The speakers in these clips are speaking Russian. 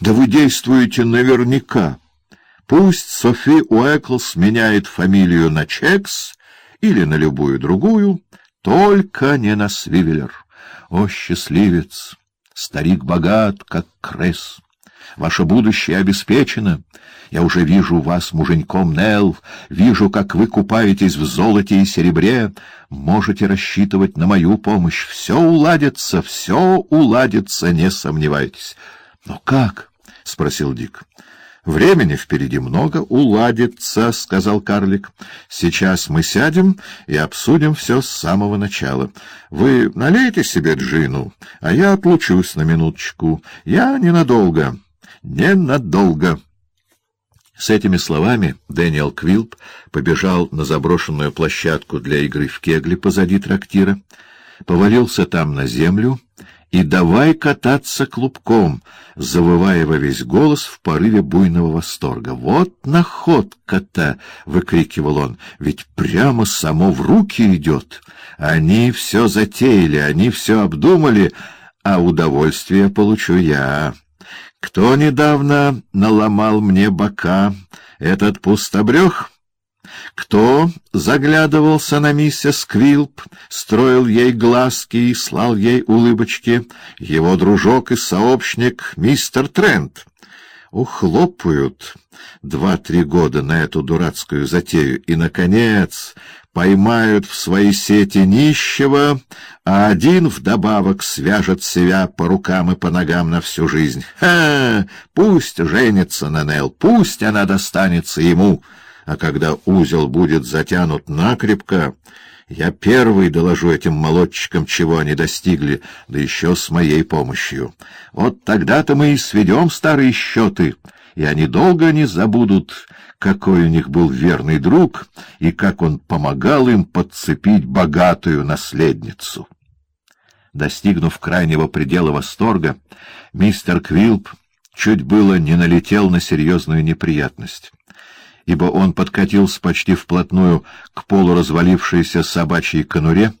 Да вы действуете наверняка. Пусть Софи Уэклс меняет фамилию на Чекс или на любую другую, только не на Свивеллер. О, счастливец! Старик богат, как крес. Ваше будущее обеспечено. Я уже вижу вас муженьком, Нелл, вижу, как вы купаетесь в золоте и серебре. Можете рассчитывать на мою помощь. Все уладится, все уладится, не сомневайтесь. — Но как? — спросил Дик. — Времени впереди много, уладится, — сказал карлик. — Сейчас мы сядем и обсудим все с самого начала. Вы налейте себе джину, а я отлучусь на минуточку. Я ненадолго, ненадолго. С этими словами Дэниел Квилп побежал на заброшенную площадку для игры в кегли позади трактира, повалился там на землю и давай кататься клубком, завывая во весь голос в порыве буйного восторга. «Вот находка-то!» — выкрикивал он. «Ведь прямо само в руки идет! Они все затеяли, они все обдумали, а удовольствие получу я!» Кто недавно наломал мне бока? Этот пустобрех? Кто заглядывался на миссис Квилп, строил ей глазки и слал ей улыбочки? Его дружок и сообщник мистер Трент. Ухлопают два-три года на эту дурацкую затею, и, наконец, поймают в свои сети нищего, а один вдобавок свяжет себя по рукам и по ногам на всю жизнь. Ха! Пусть женится на Нел, пусть она достанется ему, а когда узел будет затянут накрепко, я первый доложу этим молодчикам, чего они достигли, да еще с моей помощью. Вот тогда-то мы и сведем старые счеты, и они долго не забудут, какой у них был верный друг и как он помогал им подцепить богатую наследницу. Достигнув крайнего предела восторга, мистер Квилп чуть было не налетел на серьезную неприятность, ибо он подкатился почти вплотную к полуразвалившейся собачьей конуре,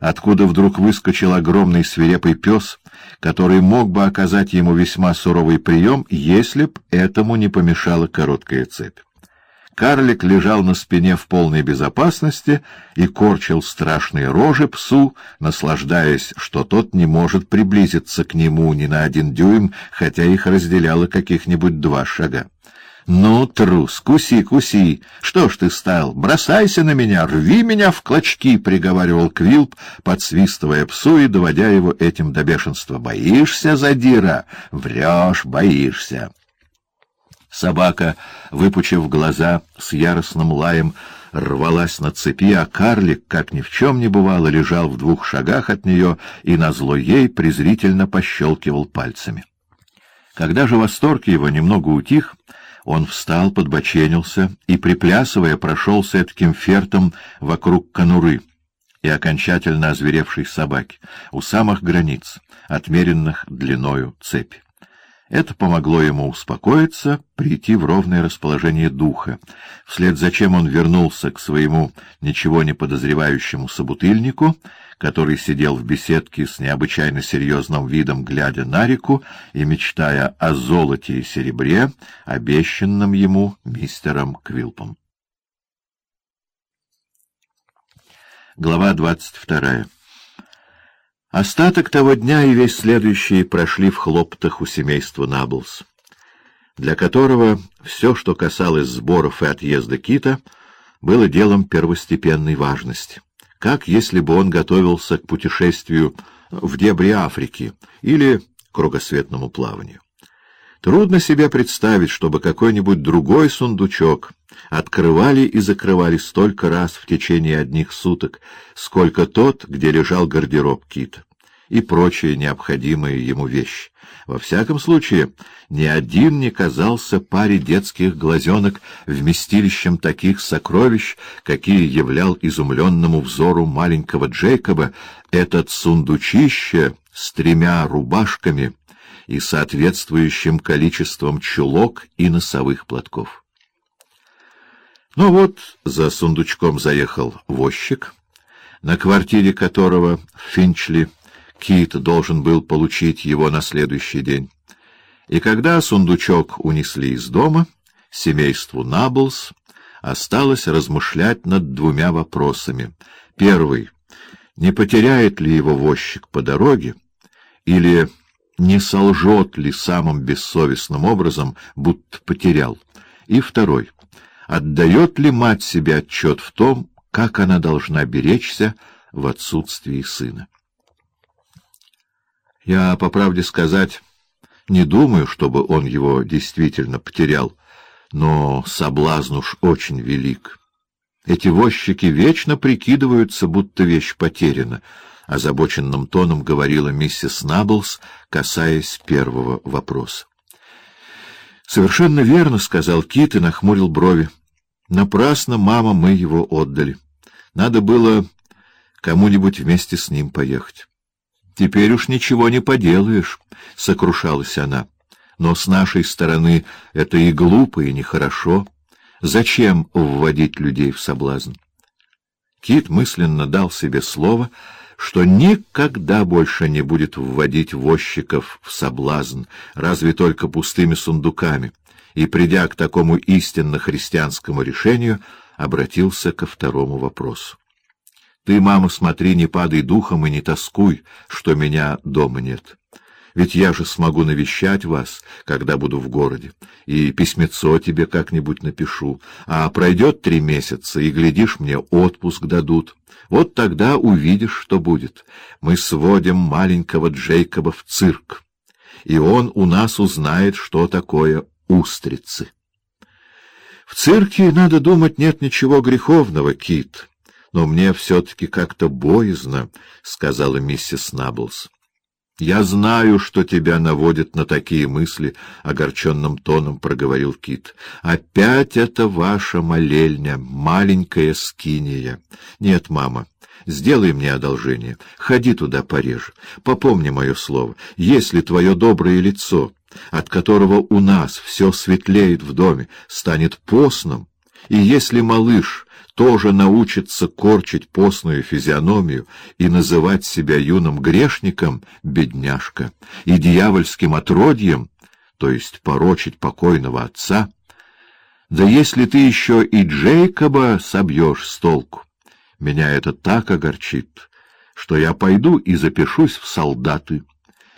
откуда вдруг выскочил огромный свирепый пес, который мог бы оказать ему весьма суровый прием, если б этому не помешала короткая цепь. Карлик лежал на спине в полной безопасности и корчил страшные рожи псу, наслаждаясь, что тот не может приблизиться к нему ни на один дюйм, хотя их разделяло каких-нибудь два шага. «Ну, трус, куси, куси! Что ж ты стал? Бросайся на меня, рви меня в клочки!» — приговаривал Квилп, подсвистывая псу и доводя его этим до бешенства. «Боишься, задира? Врешь, боишься!» Собака, выпучив глаза с яростным лаем, рвалась на цепи, а карлик, как ни в чем не бывало, лежал в двух шагах от нее и назло ей презрительно пощелкивал пальцами. Когда же восторг его немного утих, он встал, подбоченился и, приплясывая, прошелся таким фертом вокруг конуры и окончательно озверевшей собаки, у самых границ, отмеренных длиною цепи. Это помогло ему успокоиться, прийти в ровное расположение духа, вслед за чем он вернулся к своему ничего не подозревающему собутыльнику, который сидел в беседке с необычайно серьезным видом, глядя на реку и мечтая о золоте и серебре, обещанном ему мистером Квилпом. Глава двадцать вторая Остаток того дня и весь следующий прошли в хлоптах у семейства Наблс, для которого все, что касалось сборов и отъезда Кита, было делом первостепенной важности, как если бы он готовился к путешествию в дебри Африки или кругосветному плаванию. Трудно себе представить, чтобы какой-нибудь другой сундучок открывали и закрывали столько раз в течение одних суток, сколько тот, где лежал гардероб кита, и прочие необходимые ему вещи. Во всяком случае, ни один не казался паре детских глазенок вместилищем таких сокровищ, какие являл изумленному взору маленького Джейкоба этот сундучище с тремя рубашками и соответствующим количеством чулок и носовых платков. Ну вот за сундучком заехал возчик, на квартире которого в Финчли Кит должен был получить его на следующий день. И когда сундучок унесли из дома, семейству Наблс осталось размышлять над двумя вопросами. Первый — не потеряет ли его возчик по дороге, или не солжет ли самым бессовестным образом, будто потерял. И второй — отдает ли мать себе отчет в том, как она должна беречься в отсутствии сына. Я, по правде сказать, не думаю, чтобы он его действительно потерял, но соблазн уж очень велик. Эти возчики вечно прикидываются, будто вещь потеряна, — озабоченным тоном говорила миссис Наблс, касаясь первого вопроса. — Совершенно верно, — сказал Кит и нахмурил брови. — Напрасно, мама, мы его отдали. Надо было кому-нибудь вместе с ним поехать. — Теперь уж ничего не поделаешь, — сокрушалась она. — Но с нашей стороны это и глупо, и нехорошо. Зачем вводить людей в соблазн? Кит мысленно дал себе слово, что никогда больше не будет вводить возчиков в соблазн, разве только пустыми сундуками, и, придя к такому истинно христианскому решению, обратился ко второму вопросу. Ты, мама, смотри, не падай духом и не тоскуй, что меня дома нет. Ведь я же смогу навещать вас, когда буду в городе, и письмецо тебе как-нибудь напишу. А пройдет три месяца, и, глядишь, мне отпуск дадут. Вот тогда увидишь, что будет. Мы сводим маленького Джейкоба в цирк, и он у нас узнает, что такое устрицы. В цирке, надо думать, нет ничего греховного, Кит но мне все-таки как-то боязно, — сказала миссис Наблс. — Я знаю, что тебя наводит на такие мысли, — огорченным тоном проговорил Кит. — Опять это ваша молельня, маленькая скиния. Нет, мама, сделай мне одолжение, ходи туда пореже. Попомни мое слово, если твое доброе лицо, от которого у нас все светлеет в доме, станет постным, и если малыш тоже научится корчить постную физиономию и называть себя юным грешником, бедняжка, и дьявольским отродьем, то есть порочить покойного отца, да если ты еще и Джейкоба собьешь с толку, меня это так огорчит, что я пойду и запишусь в солдаты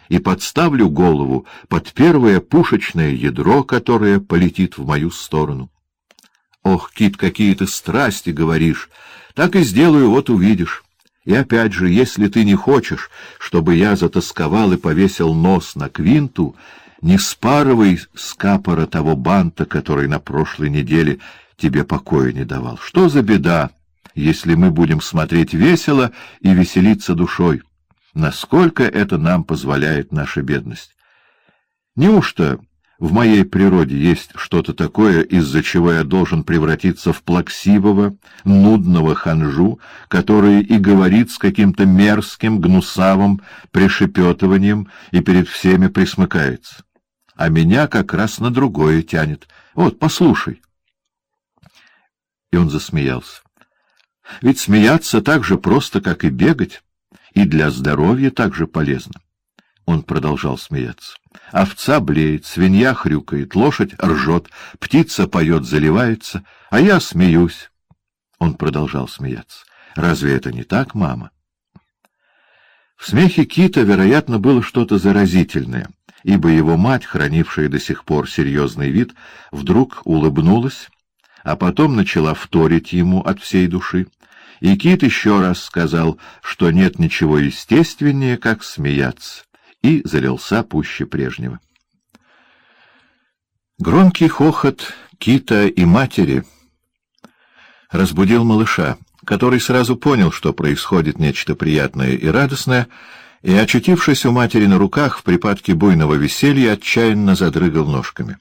и подставлю голову под первое пушечное ядро, которое полетит в мою сторону. Ох, Кит, какие ты страсти говоришь! Так и сделаю, вот увидишь. И опять же, если ты не хочешь, чтобы я затасковал и повесил нос на квинту, не спарывай с капора того банта, который на прошлой неделе тебе покоя не давал. Что за беда, если мы будем смотреть весело и веселиться душой? Насколько это нам позволяет наша бедность? Неужто в моей природе есть что-то такое, из-за чего я должен превратиться в плаксивого, нудного ханжу, который и говорит с каким-то мерзким, гнусавым пришепетыванием и перед всеми присмыкается. А меня как раз на другое тянет. Вот, послушай. И он засмеялся. Ведь смеяться так же просто, как и бегать, и для здоровья так же полезно. Он продолжал смеяться. Овца блеет, свинья хрюкает, лошадь ржет, птица поет, заливается, а я смеюсь. Он продолжал смеяться. Разве это не так, мама? В смехе Кита, вероятно, было что-то заразительное, ибо его мать, хранившая до сих пор серьезный вид, вдруг улыбнулась, а потом начала вторить ему от всей души. И Кит еще раз сказал, что нет ничего естественнее, как смеяться и залился пуще прежнего. Громкий хохот кита и матери разбудил малыша, который сразу понял, что происходит нечто приятное и радостное, и, очутившись у матери на руках в припадке буйного веселья, отчаянно задрыгал ножками.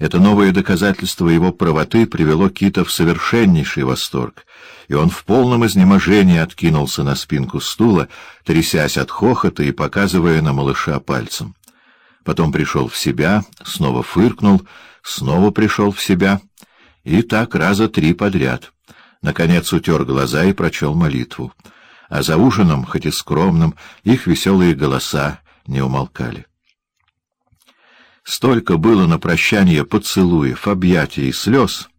Это новое доказательство его правоты привело Кита в совершеннейший восторг, и он в полном изнеможении откинулся на спинку стула, трясясь от хохота и показывая на малыша пальцем. Потом пришел в себя, снова фыркнул, снова пришел в себя, и так раза три подряд. Наконец утер глаза и прочел молитву. А за ужином, хоть и скромным, их веселые голоса не умолкали. Столько было на прощание поцелуев, объятий и слез,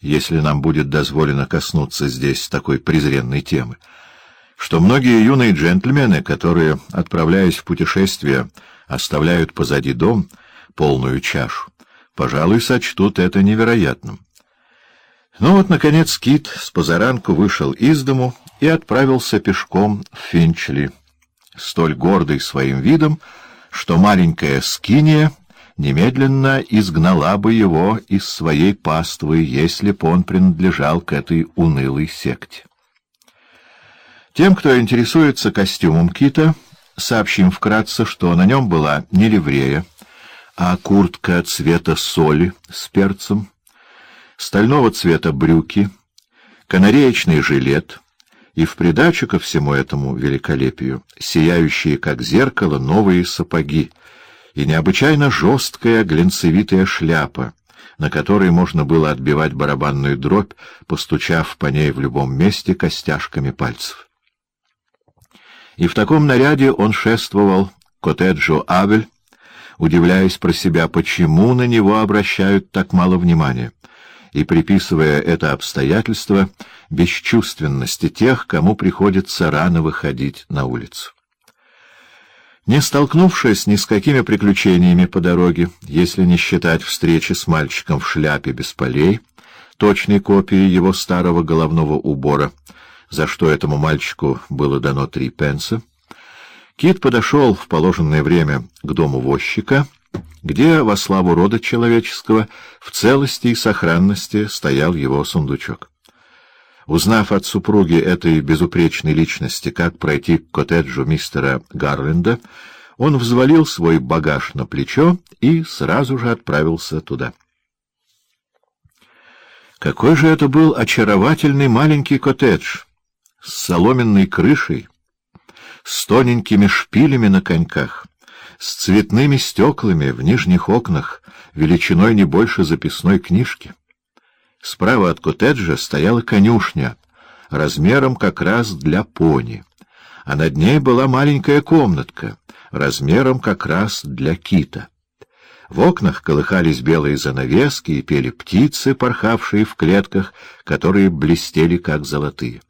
если нам будет дозволено коснуться здесь такой презренной темы, что многие юные джентльмены, которые, отправляясь в путешествие, оставляют позади дом, полную чашу, пожалуй, сочтут это невероятным. Ну вот, наконец, Кит с позаранку вышел из дому и отправился пешком в Финчли, столь гордый своим видом, что маленькая Скиния немедленно изгнала бы его из своей паствы, если б он принадлежал к этой унылой секте. Тем, кто интересуется костюмом Кита, сообщим вкратце, что на нем была не ливрея, а куртка цвета соли с перцем, стального цвета брюки, канареечный жилет и в придачу ко всему этому великолепию сияющие, как зеркало, новые сапоги и необычайно жесткая глинцевитая шляпа, на которой можно было отбивать барабанную дробь, постучав по ней в любом месте костяшками пальцев. И в таком наряде он шествовал к коттеджу Абель, удивляясь про себя, почему на него обращают так мало внимания и приписывая это обстоятельство бесчувственности тех, кому приходится рано выходить на улицу. Не столкнувшись ни с какими приключениями по дороге, если не считать встречи с мальчиком в шляпе без полей, точной копией его старого головного убора, за что этому мальчику было дано три пенса, Кит подошел в положенное время к дому возчика — где во славу рода человеческого в целости и сохранности стоял его сундучок. Узнав от супруги этой безупречной личности, как пройти к коттеджу мистера Гарленда, он взвалил свой багаж на плечо и сразу же отправился туда. Какой же это был очаровательный маленький коттедж с соломенной крышей, с тоненькими шпилями на коньках, с цветными стеклами в нижних окнах, величиной не больше записной книжки. Справа от коттеджа стояла конюшня, размером как раз для пони, а над ней была маленькая комнатка, размером как раз для кита. В окнах колыхались белые занавески и пели птицы, порхавшие в клетках, которые блестели как золотые.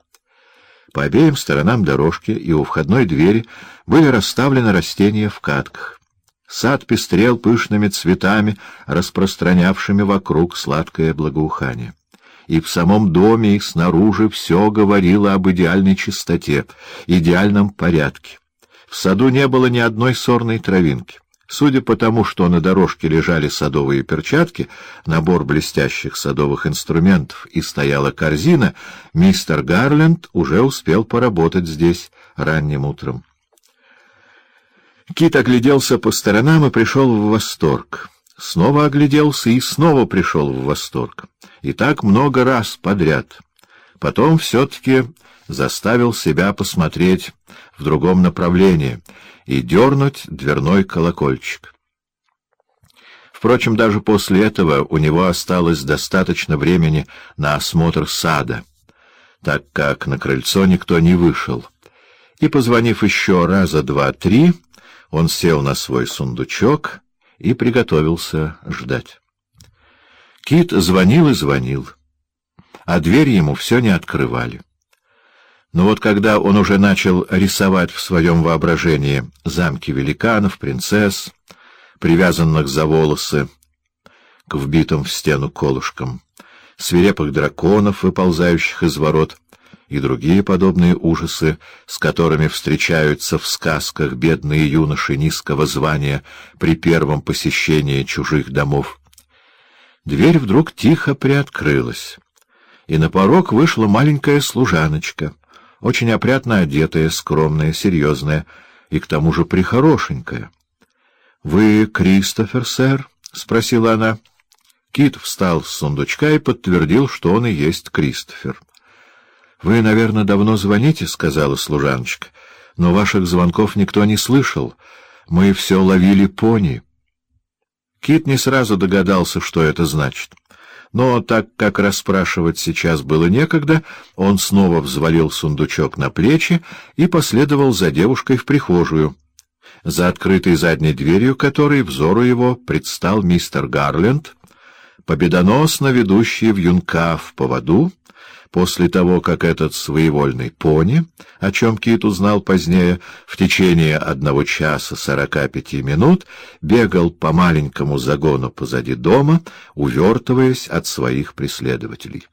По обеим сторонам дорожки и у входной двери были расставлены растения в катках. Сад пестрел пышными цветами, распространявшими вокруг сладкое благоухание. И в самом доме, и снаружи все говорило об идеальной чистоте, идеальном порядке. В саду не было ни одной сорной травинки. Судя по тому, что на дорожке лежали садовые перчатки, набор блестящих садовых инструментов и стояла корзина, мистер Гарленд уже успел поработать здесь ранним утром. Кит огляделся по сторонам и пришел в восторг. Снова огляделся и снова пришел в восторг. И так много раз подряд. Потом все-таки заставил себя посмотреть в другом направлении и дернуть дверной колокольчик. Впрочем, даже после этого у него осталось достаточно времени на осмотр сада, так как на крыльцо никто не вышел. И, позвонив еще раза два-три, он сел на свой сундучок и приготовился ждать. Кит звонил и звонил, а дверь ему все не открывали. Но вот когда он уже начал рисовать в своем воображении замки великанов, принцесс, привязанных за волосы к вбитым в стену колышкам, свирепых драконов, выползающих из ворот, и другие подобные ужасы, с которыми встречаются в сказках бедные юноши низкого звания при первом посещении чужих домов. Дверь вдруг тихо приоткрылась, и на порог вышла маленькая служаночка — очень опрятно одетая, скромная, серьезная и к тому же прихорошенькая. — Вы Кристофер, сэр? — спросила она. Кит встал с сундучка и подтвердил, что он и есть Кристофер. — Вы, наверное, давно звоните, — сказала служаночка, — но ваших звонков никто не слышал. Мы все ловили пони. Кит не сразу догадался, что это значит. Но так как расспрашивать сейчас было некогда, он снова взвалил сундучок на плечи и последовал за девушкой в прихожую. за открытой задней дверью которой взору его предстал мистер Гарленд, победоносно ведущий в юнка в поводу, после того, как этот своевольный пони, о чем Кит узнал позднее, в течение одного часа сорока пяти минут бегал по маленькому загону позади дома, увертываясь от своих преследователей.